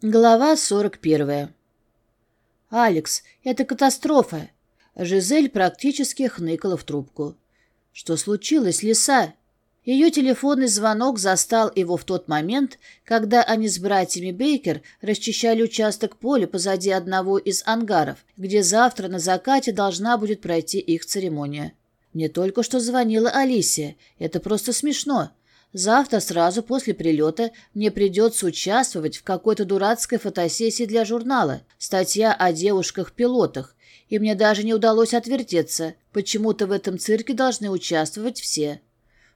Глава 41. «Алекс, это катастрофа!» Жизель практически хныкала в трубку. «Что случилось, лиса?» Ее телефонный звонок застал его в тот момент, когда они с братьями Бейкер расчищали участок поля позади одного из ангаров, где завтра на закате должна будет пройти их церемония. «Мне только что звонила Алисия. Это просто смешно. Завтра сразу после прилета мне придется участвовать в какой-то дурацкой фотосессии для журнала. Статья о девушках-пилотах. И мне даже не удалось отвертеться. Почему-то в этом цирке должны участвовать все.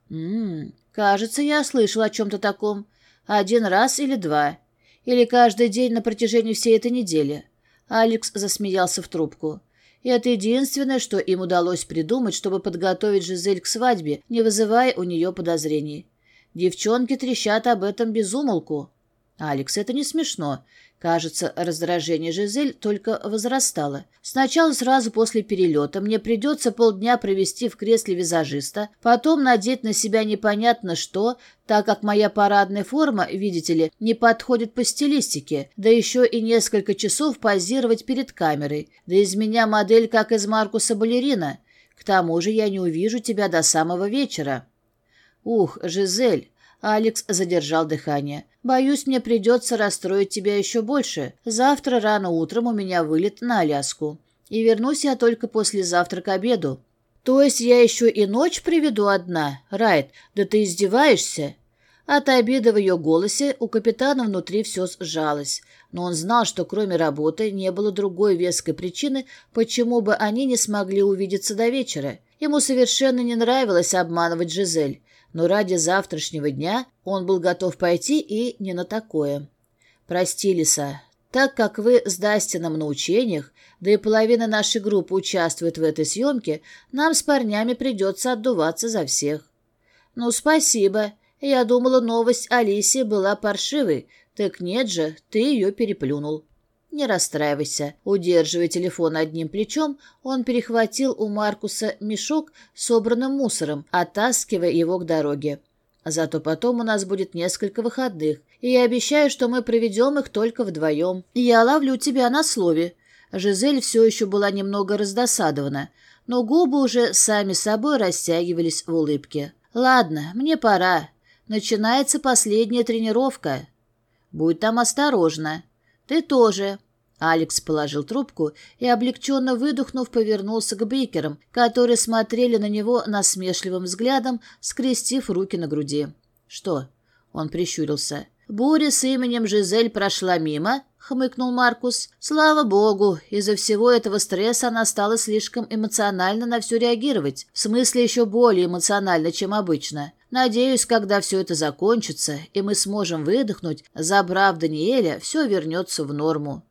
Ммм, кажется, я слышал о чем-то таком. Один раз или два. Или каждый день на протяжении всей этой недели. Алекс засмеялся в трубку. И это единственное, что им удалось придумать, чтобы подготовить Жизель к свадьбе, не вызывая у нее подозрений. Девчонки трещат об этом безумолку. Алекс, это не смешно. Кажется, раздражение Жизель только возрастало. Сначала сразу после перелета мне придется полдня провести в кресле визажиста, потом надеть на себя непонятно что, так как моя парадная форма, видите ли, не подходит по стилистике, да еще и несколько часов позировать перед камерой. Да из меня модель, как из Маркуса Балерина. К тому же я не увижу тебя до самого вечера. Ух, Жизель!» Алекс задержал дыхание. «Боюсь, мне придется расстроить тебя еще больше. Завтра рано утром у меня вылет на Аляску. И вернусь я только послезавтра к обеду». «То есть я еще и ночь приведу одна? Райт, да ты издеваешься?» От обиды в ее голосе у капитана внутри все сжалось, но он знал, что кроме работы не было другой веской причины, почему бы они не смогли увидеться до вечера. Ему совершенно не нравилось обманывать Жизель но ради завтрашнего дня он был готов пойти и не на такое. Прости, Лиса, так как вы с Дастином на учениях, да и половина нашей группы участвует в этой съемке, нам с парнями придется отдуваться за всех. Ну, спасибо. Я думала, новость Алисии была паршивой. Так нет же, ты ее переплюнул. Не расстраивайся. Удерживая телефон одним плечом, он перехватил у Маркуса мешок с собранным мусором, оттаскивая его к дороге. Зато потом у нас будет несколько выходных, и я обещаю, что мы проведем их только вдвоем. Я ловлю тебя на слове». Жизель все еще была немного раздосадована, но губы уже сами собой растягивались в улыбке. «Ладно, мне пора. Начинается последняя тренировка. Будь там осторожна». «Ты тоже!» Алекс положил трубку и, облегченно выдохнув, повернулся к Бейкерам, которые смотрели на него насмешливым взглядом, скрестив руки на груди. «Что?» — он прищурился. «Буря с именем Жизель прошла мимо, хмыкнул Маркус. «Слава богу, из-за всего этого стресса она стала слишком эмоционально на все реагировать, в смысле еще более эмоционально, чем обычно. Надеюсь, когда все это закончится, и мы сможем выдохнуть, забрав Даниэля, все вернется в норму».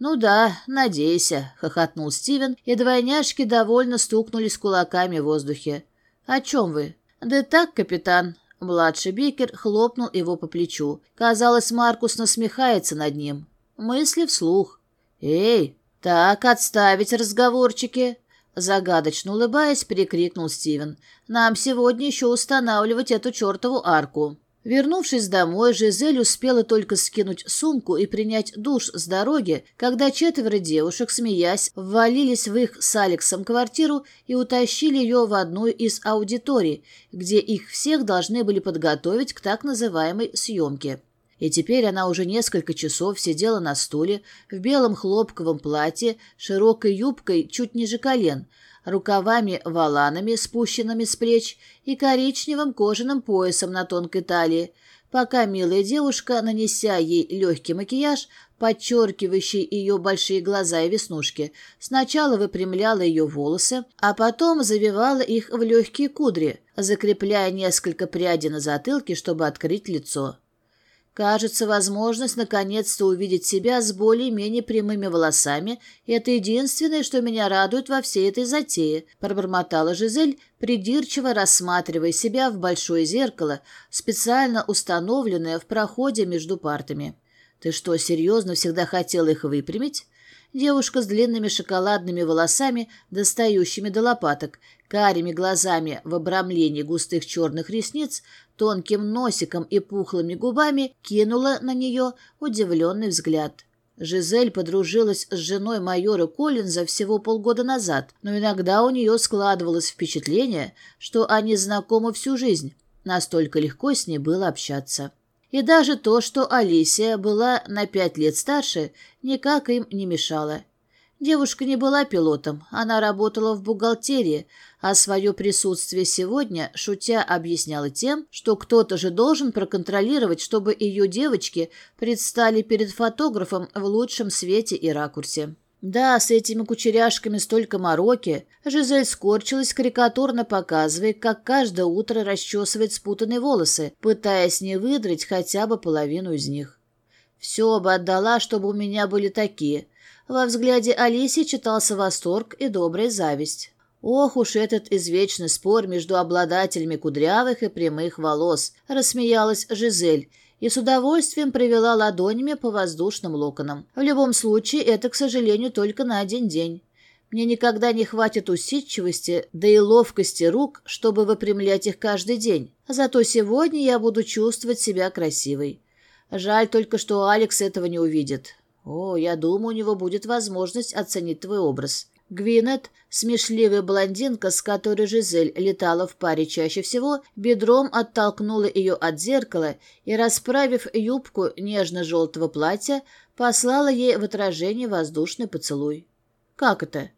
«Ну да, надейся», — хохотнул Стивен, и двойняшки довольно стукнулись кулаками в воздухе. «О чем вы?» «Да так, капитан», Младший Бикер хлопнул его по плечу. Казалось, Маркус насмехается над ним мысли вслух. «Эй, так отставить разговорчики!» Загадочно улыбаясь, перекрикнул Стивен. «Нам сегодня еще устанавливать эту чертову арку». Вернувшись домой, Жизель успела только скинуть сумку и принять душ с дороги, когда четверо девушек, смеясь, ввалились в их с Алексом квартиру и утащили ее в одну из аудиторий, где их всех должны были подготовить к так называемой съемке и теперь она уже несколько часов сидела на стуле в белом хлопковом платье, широкой юбкой чуть ниже колен, рукавами, воланами, спущенными с плеч, и коричневым кожаным поясом на тонкой талии, пока милая девушка, нанеся ей легкий макияж, подчеркивающий ее большие глаза и веснушки, сначала выпрямляла ее волосы, а потом завивала их в легкие кудри, закрепляя несколько прядей на затылке, чтобы открыть лицо. Кажется, возможность наконец-то увидеть себя с более-менее прямыми волосами и – это единственное, что меня радует во всей этой затее», – пробормотала Жизель, придирчиво рассматривая себя в большое зеркало, специально установленное в проходе между партами. «Ты что, серьезно всегда хотела их выпрямить?» Девушка с длинными шоколадными волосами, достающими до лопаток, карими глазами в обрамлении густых черных ресниц, тонким носиком и пухлыми губами, кинула на нее удивленный взгляд. Жизель подружилась с женой майора Коллинза всего полгода назад, но иногда у нее складывалось впечатление, что они знакомы всю жизнь. Настолько легко с ней было общаться. И даже то, что Алисия была на пять лет старше, никак им не мешало. Девушка не была пилотом, она работала в бухгалтерии, а свое присутствие сегодня, шутя, объясняла тем, что кто-то же должен проконтролировать, чтобы ее девочки предстали перед фотографом в лучшем свете и ракурсе. Да, с этими кучеряшками столько мороки. Жизель скорчилась, карикатурно показывая, как каждое утро расчесывает спутанные волосы, пытаясь не выдрать хотя бы половину из них. Все бы отдала, чтобы у меня были такие – во взгляде Алиси читался восторг и добрая зависть. «Ох уж этот извечный спор между обладателями кудрявых и прямых волос!» – рассмеялась Жизель и с удовольствием провела ладонями по воздушным локонам. «В любом случае, это, к сожалению, только на один день. Мне никогда не хватит усидчивости, да и ловкости рук, чтобы выпрямлять их каждый день. Зато сегодня я буду чувствовать себя красивой. Жаль только, что Алекс этого не увидит. О, я думаю, у него будет возможность оценить твой образ. Гвинет, смешливая блондинка, с которой Жизель летала в паре чаще всего, бедром оттолкнула ее от зеркала и, расправив юбку нежно-желтого платья, послала ей в отражение воздушный поцелуй. «Как это?»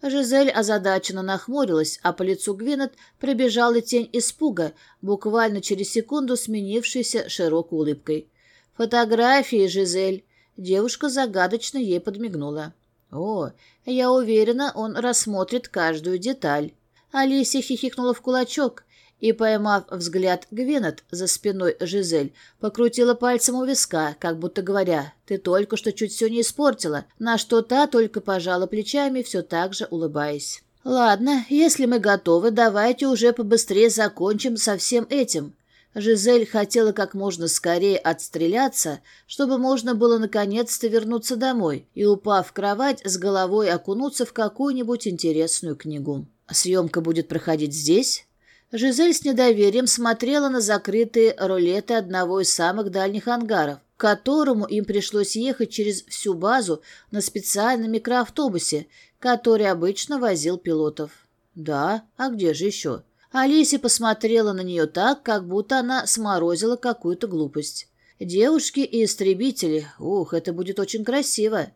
Жизель озадаченно нахмурилась, а по лицу Гвинет пробежала тень испуга, буквально через секунду сменившаяся широкой улыбкой. «Фотографии, Жизель!» Девушка загадочно ей подмигнула. «О, я уверена, он рассмотрит каждую деталь». Алисия хихикнула в кулачок и, поймав взгляд Гвенет за спиной Жизель, покрутила пальцем у виска, как будто говоря, «Ты только что чуть все не испортила», на что та только пожала плечами, все так же улыбаясь. «Ладно, если мы готовы, давайте уже побыстрее закончим со всем этим», Жизель хотела как можно скорее отстреляться, чтобы можно было наконец-то вернуться домой и, упав в кровать, с головой окунуться в какую-нибудь интересную книгу. Съемка будет проходить здесь? Жизель с недоверием смотрела на закрытые рулеты одного из самых дальних ангаров, к которому им пришлось ехать через всю базу на специальном микроавтобусе, который обычно возил пилотов. «Да, а где же еще?» Алисе посмотрела на нее так, как будто она сморозила какую-то глупость. «Девушки и истребители. Ух, это будет очень красиво!»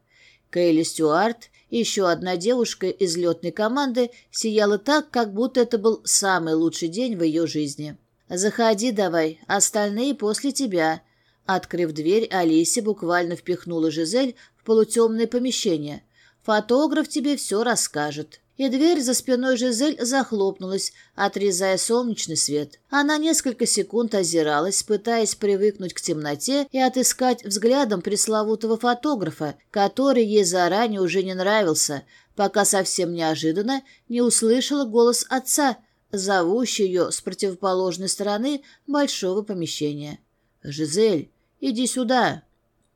Кейли Стюарт, еще одна девушка из летной команды, сияла так, как будто это был самый лучший день в ее жизни. «Заходи давай, остальные после тебя». Открыв дверь, Алисе буквально впихнула Жизель в полутемное помещение. «Фотограф тебе все расскажет». И дверь за спиной Жизель захлопнулась, а отрезая солнечный свет. Она несколько секунд озиралась, пытаясь привыкнуть к темноте и отыскать взглядом пресловутого фотографа, который ей заранее уже не нравился, пока совсем неожиданно не услышала голос отца, зовущий ее с противоположной стороны большого помещения. «Жизель, иди сюда!»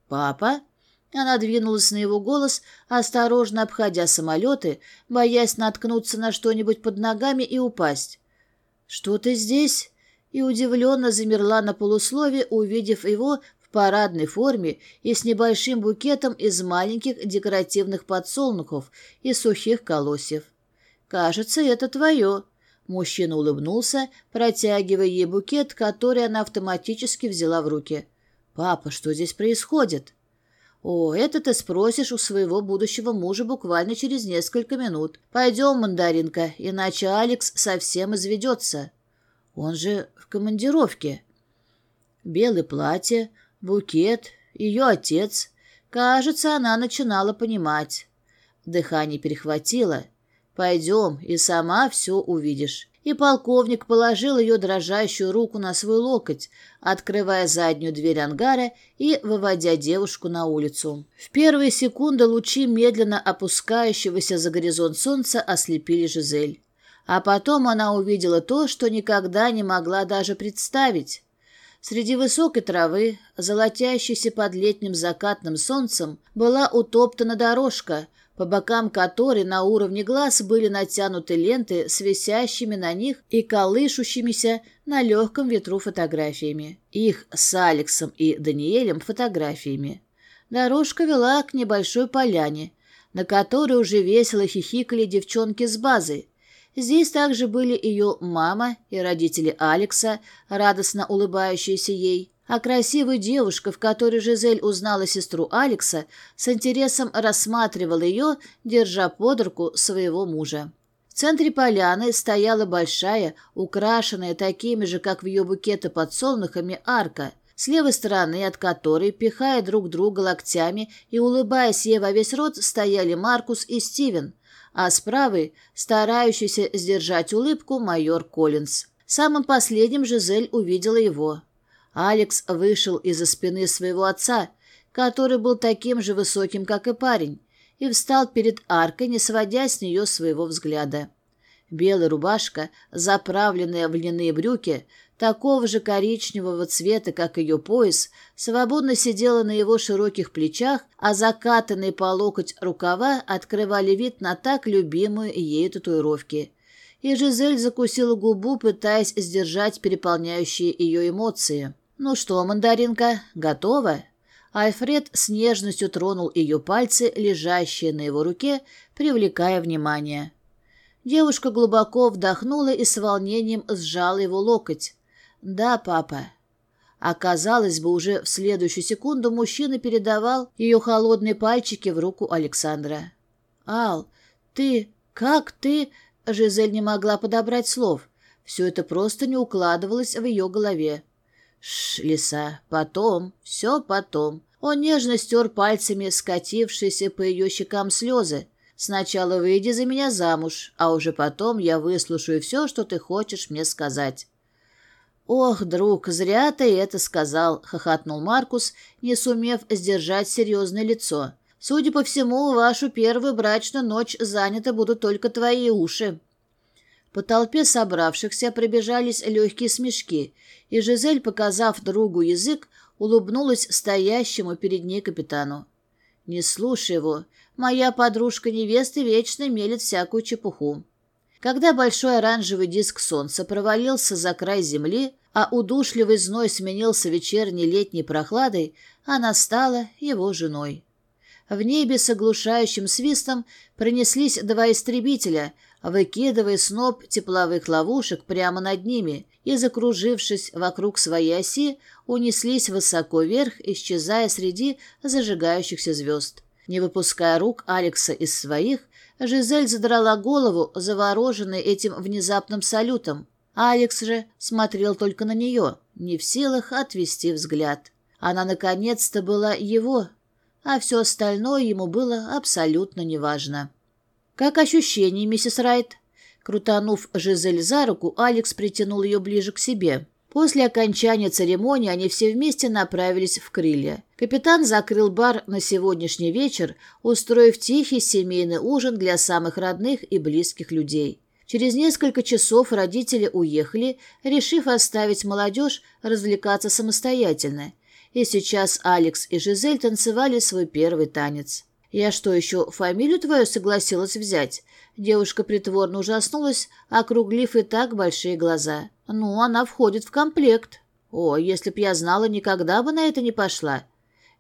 «Папа?» Она двинулась на его голос, осторожно обходя самолеты, боясь наткнуться на что-нибудь под ногами и упасть. «Что ты здесь?» и удивленно замерла на полуслове, увидев его в парадной форме и с небольшим букетом из маленьких декоративных подсолнухов и сухих колосьев. «Кажется, это твое». Мужчина улыбнулся, протягивая ей букет, который она автоматически взяла в руки. «Папа, что здесь происходит?» О, это ты спросишь у своего будущего мужа буквально через несколько минут. Пойдем, Мандаринка, иначе Алекс совсем изведется. Он же в командировке. Белое платье, букет, ее отец. Кажется, она начинала понимать. Дыхание перехватило. Пойдем, и сама все увидишь и полковник положил ее дрожащую руку на свой локоть, открывая заднюю дверь ангара и выводя девушку на улицу. В первые секунды лучи медленно опускающегося за горизонт солнца ослепили Жизель. А потом она увидела то, что никогда не могла даже представить. Среди высокой травы, золотящейся под летним закатным солнцем, была утоптана дорожка – по бокам которой на уровне глаз были натянуты ленты с висящими на них и колышущимися на легком ветру фотографиями. Их с Алексом и Даниэлем фотографиями. Дорожка вела к небольшой поляне, на которой уже весело хихикали девчонки с базы. Здесь также были ее мама и родители Алекса, радостно улыбающиеся ей – а красивой девушка, в которой Жизель узнала сестру Алекса, с интересом рассматривала ее, держа под руку своего мужа. В центре поляны стояла большая, украшенная такими же, как в ее букеты подсолнухами, арка, с левой стороны от которой, пихая друг друга локтями и улыбаясь ей во весь рот, стояли Маркус и Стивен, а с правой, старающийся сдержать улыбку, майор Коллинз. Самым последним Жизель увидела его – Алекс вышел из-за спины своего отца, который был таким же высоким, как и парень, и встал перед аркой, не сводя с нее своего взгляда. Белая рубашка, заправленная в льняные брюки, такого же коричневого цвета, как ее пояс, свободно сидела на его широких плечах, а закатанные по локоть рукава открывали вид на так любимую ей татуировки. И Жизель закусила губу, пытаясь сдержать переполняющие ее эмоции. «Ну что, мандаринка, готова?» Альфред с нежностью тронул ее пальцы, лежащие на его руке, привлекая внимание. Девушка глубоко вдохнула и с волнением сжала его локоть. «Да, папа». Оказалось бы, уже в следующую секунду мужчина передавал ее холодные пальчики в руку Александра. «Ал, ты... как ты...» Жизель не могла подобрать слов. Все это просто не укладывалось в ее голове. Шлиса. Потом, все потом. Он нежно стер пальцами скатившиеся по ее щекам слезы. «Сначала выйди за меня замуж, а уже потом я выслушаю все, что ты хочешь мне сказать». «Ох, друг, зря ты это сказал», — хохотнул Маркус, не сумев сдержать серьезное лицо. «Судя по всему, вашу первую брачную ночь заняты будут только твои уши». По толпе собравшихся пробежались легкие смешки, и Жизель, показав другу язык, улыбнулась стоящему перед ней капитану. «Не слушай его. Моя подружка невесты вечно мелет всякую чепуху». Когда большой оранжевый диск солнца провалился за край земли, а удушливый зной сменился вечерней летней прохладой, она стала его женой. В небе с оглушающим свистом пронеслись два истребителя — выкидывая сноп тепловых ловушек прямо над ними и, закружившись вокруг своей оси, унеслись высоко вверх, исчезая среди зажигающихся звезд. Не выпуская рук Алекса из своих, Жизель задрала голову, завороженной этим внезапным салютом. Алекс же смотрел только на нее, не в силах отвести взгляд. Она наконец-то была его, а все остальное ему было абсолютно неважно. «Как ощущение, миссис Райт?» Крутанув Жизель за руку, Алекс притянул ее ближе к себе. После окончания церемонии они все вместе направились в крылья. Капитан закрыл бар на сегодняшний вечер, устроив тихий семейный ужин для самых родных и близких людей. Через несколько часов родители уехали, решив оставить молодежь развлекаться самостоятельно. И сейчас Алекс и Жизель танцевали свой первый танец. Я что еще, фамилию твою согласилась взять? Девушка притворно ужаснулась, округлив и так большие глаза. Ну, она входит в комплект. О, если б я знала, никогда бы на это не пошла.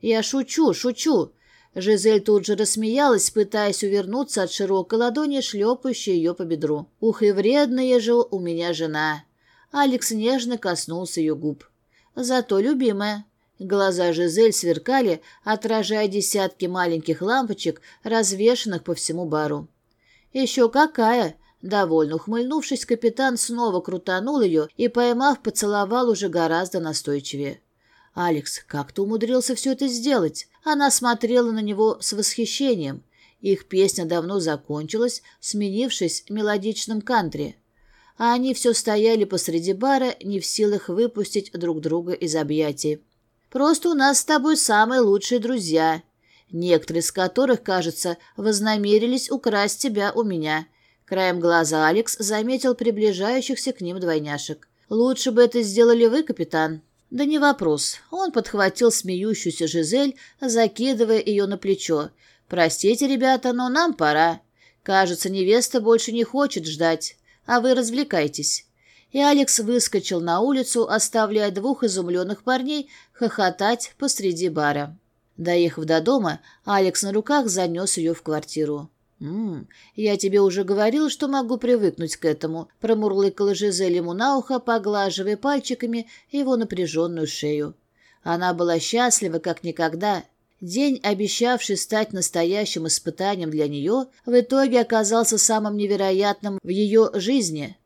Я шучу, шучу. Жизель тут же рассмеялась, пытаясь увернуться от широкой ладони, шлепающей ее по бедру. Ух, и вредная же у меня жена. Алекс нежно коснулся ее губ. Зато любимая. Глаза Жизель сверкали, отражая десятки маленьких лампочек, развешанных по всему бару. «Еще какая!» Довольно ухмыльнувшись, капитан снова крутанул ее и, поймав, поцеловал уже гораздо настойчивее. «Алекс, как ты умудрился все это сделать?» Она смотрела на него с восхищением. Их песня давно закончилась, сменившись мелодичным кантри. А они все стояли посреди бара, не в силах выпустить друг друга из объятий. Просто у нас с тобой самые лучшие друзья. Некоторые из которых, кажется, вознамерились украсть тебя у меня. Краем глаза Алекс заметил приближающихся к ним двойняшек. Лучше бы это сделали вы, капитан. Да не вопрос. Он подхватил смеющуюся Жизель, закидывая ее на плечо. Простите, ребята, но нам пора. Кажется, невеста больше не хочет ждать. А вы развлекайтесь и Алекс выскочил на улицу, оставляя двух изумленных парней хохотать посреди бара. Доехав до дома, Алекс на руках занес ее в квартиру. «М «Я тебе уже говорил, что могу привыкнуть к этому», — промурлыкала Жизель ему на ухо, поглаживая пальчиками его напряженную шею. Она была счастлива, как никогда. День, обещавший стать настоящим испытанием для нее, в итоге оказался самым невероятным в ее жизни.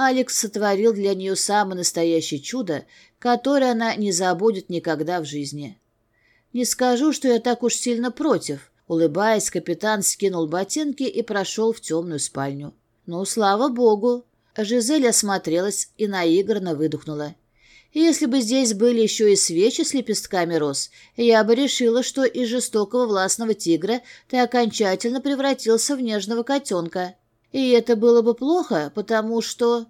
Алекс сотворил для нее самое настоящее чудо, которое она не забудет никогда в жизни. «Не скажу, что я так уж сильно против», — улыбаясь, капитан скинул ботинки и прошел в темную спальню. «Ну, слава богу!» Жизель осмотрелась и наигранно выдохнула. «Если бы здесь были еще и свечи с лепестками роз, я бы решила, что из жестокого властного тигра ты окончательно превратился в нежного котенка». И это было бы плохо, потому что...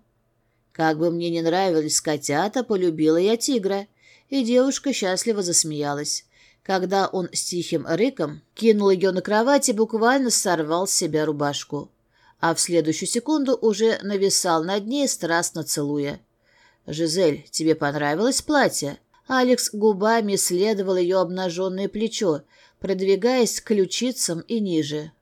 Как бы мне не нравились котята, полюбила я тигра. И девушка счастливо засмеялась. Когда он с тихим рыком кинул ее на кровать и буквально сорвал с себя рубашку. А в следующую секунду уже нависал над ней, страстно целуя. «Жизель, тебе понравилось платье?» Алекс губами следовал ее обнаженное плечо, продвигаясь к ключицам и ниже.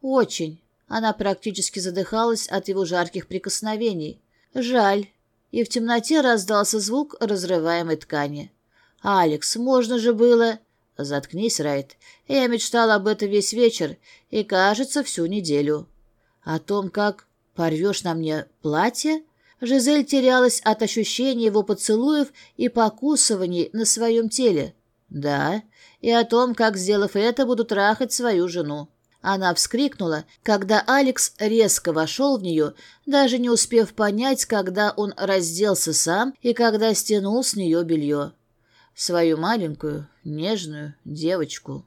«Очень». Она практически задыхалась от его жарких прикосновений. Жаль. И в темноте раздался звук разрываемой ткани. «Алекс, можно же было...» «Заткнись, Райт. Я мечтал об этом весь вечер и, кажется, всю неделю. О том, как порвешь на мне платье?» Жизель терялась от ощущения его поцелуев и покусываний на своем теле. «Да, и о том, как, сделав это, буду трахать свою жену. Она вскрикнула, когда Алекс резко вошел в нее, даже не успев понять, когда он разделся сам и когда стянул с нее белье. Свою маленькую, нежную девочку.